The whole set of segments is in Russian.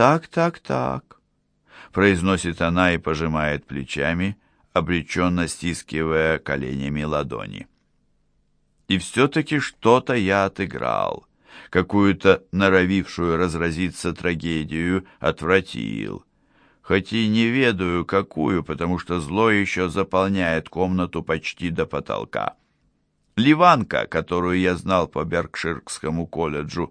Так, так, так, произносит она и пожимает плечами, обреченно стискивая коленями ладони. И все-таки что-то я отыграл, какую-то норовившую разразиться трагедию отвратил, хоть и не ведаю, какую, потому что зло еще заполняет комнату почти до потолка. Ливанка, которую я знал по Беркширскому колледжу,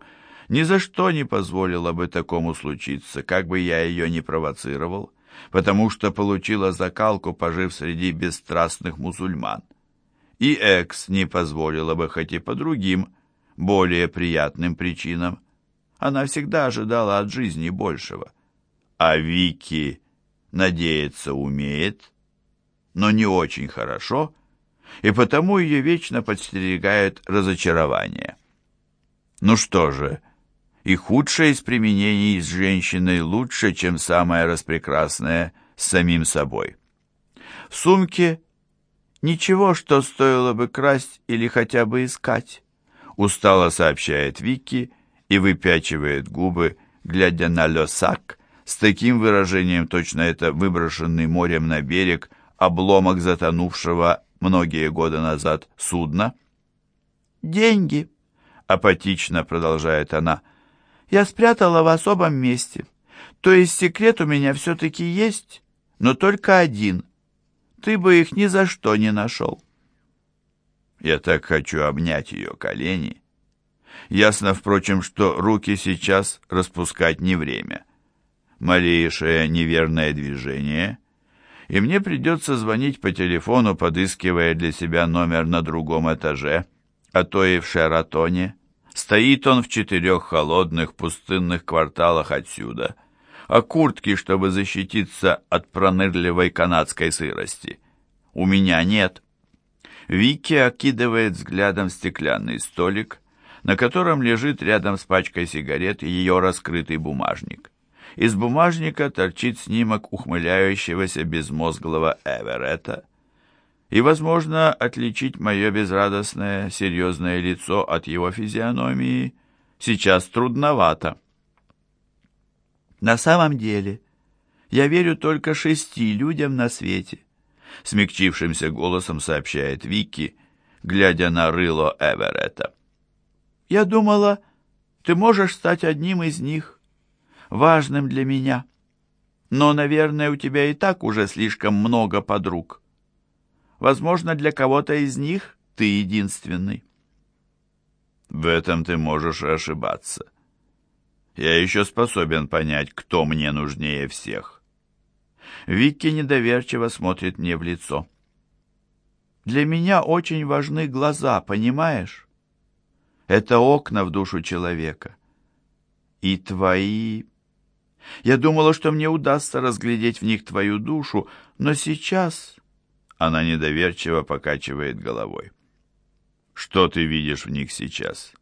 ни за что не позволила бы такому случиться, как бы я ее не провоцировал, потому что получила закалку, пожив среди бесстрастных мусульман. И Экс не позволила бы, хоть и по другим, более приятным причинам. Она всегда ожидала от жизни большего. А Вики надеяться умеет, но не очень хорошо, и потому ее вечно подстерегает разочарование. Ну что же, и худшее из применений с женщиной лучше, чем самое распрекрасное с самим собой. В сумке ничего, что стоило бы красть или хотя бы искать, устало сообщает Вики и выпячивает губы, глядя на Лесак с таким выражением, точно это выброшенный морем на берег обломок затонувшего многие годы назад судна. «Деньги», — апатично продолжает она, — я спрятала в особом месте. То есть секрет у меня все-таки есть, но только один. Ты бы их ни за что не нашел. Я так хочу обнять ее колени. Ясно, впрочем, что руки сейчас распускать не время. Малейшее неверное движение, и мне придется звонить по телефону, подыскивая для себя номер на другом этаже, а то и в Шератоне. Стоит он в четырех холодных пустынных кварталах отсюда, а куртки, чтобы защититься от пронырливой канадской сырости, у меня нет. Вики окидывает взглядом стеклянный столик, на котором лежит рядом с пачкой сигарет ее раскрытый бумажник. Из бумажника торчит снимок ухмыляющегося безмозглого Эверетта, и, возможно, отличить мое безрадостное, серьезное лицо от его физиономии сейчас трудновато. На самом деле, я верю только шести людям на свете, смягчившимся голосом сообщает Вики, глядя на рыло Эверетта. Я думала, ты можешь стать одним из них, важным для меня. Но, наверное, у тебя и так уже слишком много подруг. Возможно, для кого-то из них ты единственный. В этом ты можешь ошибаться. Я еще способен понять, кто мне нужнее всех. Вики недоверчиво смотрит мне в лицо. Для меня очень важны глаза, понимаешь? Это окна в душу человека. И твои... Я думала, что мне удастся разглядеть в них твою душу, но сейчас она недоверчиво покачивает головой. «Что ты видишь в них сейчас?»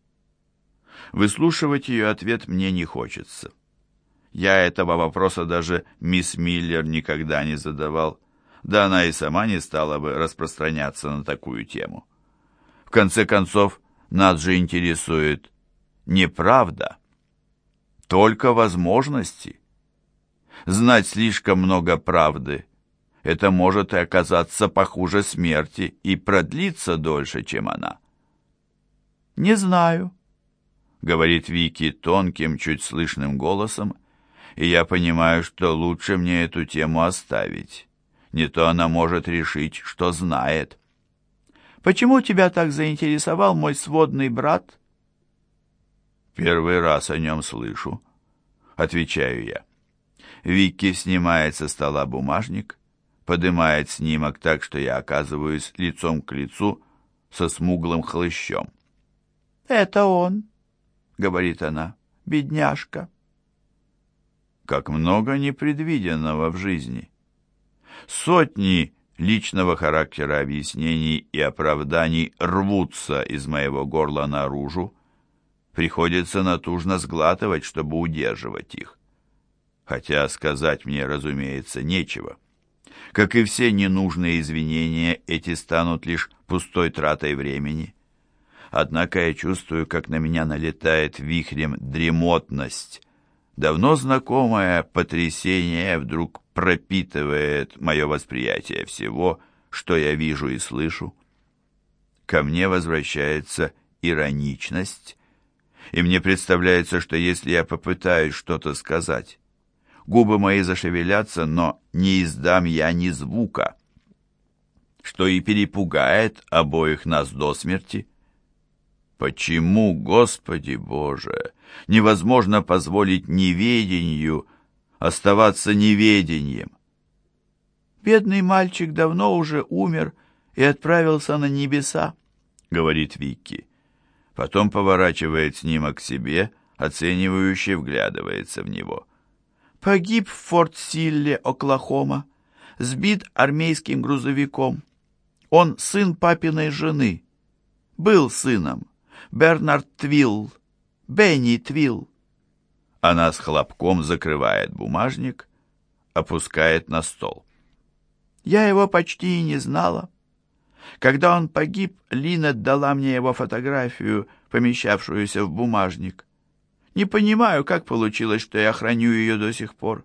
Выслушивать ее ответ мне не хочется. Я этого вопроса даже мисс Миллер никогда не задавал, да она и сама не стала бы распространяться на такую тему. В конце концов, нас же интересует не правда, только возможности. Знать слишком много правды — это может и оказаться похуже смерти и продлиться дольше, чем она. «Не знаю», — говорит Вики тонким, чуть слышным голосом, и я понимаю, что лучше мне эту тему оставить. Не то она может решить, что знает. «Почему тебя так заинтересовал мой сводный брат?» «Первый раз о нем слышу», — отвечаю я. Вики снимает со стола бумажник, поднимает снимок так, что я оказываюсь лицом к лицу со смуглым хлыщом. «Это он», — говорит она, — «бедняжка». Как много непредвиденного в жизни. Сотни личного характера объяснений и оправданий рвутся из моего горла наружу. Приходится натужно сглатывать, чтобы удерживать их. Хотя сказать мне, разумеется, нечего. Как и все ненужные извинения, эти станут лишь пустой тратой времени. Однако я чувствую, как на меня налетает вихрем дремотность, Давно знакомое потрясение вдруг пропитывает мое восприятие всего, что я вижу и слышу. Ко мне возвращается ироничность, и мне представляется, что если я попытаюсь что-то сказать, губы мои зашевелятся, но не издам я ни звука, что и перепугает обоих нас до смерти. Почему, Господи Боже, невозможно позволить неведению оставаться неведением? Бедный мальчик давно уже умер и отправился на небеса, говорит Вики. Потом поворачивает снимок к себе, оценивающе вглядывается в него. Погиб в Форт-Силле, Оклахома, сбит армейским грузовиком. Он сын папиной жены. Был сыном. Бернард Твилл. Бенни Твилл. Она с хлопком закрывает бумажник, опускает на стол. Я его почти и не знала. Когда он погиб, Лина дала мне его фотографию, помещавшуюся в бумажник. Не понимаю, как получилось, что я храню ее до сих пор.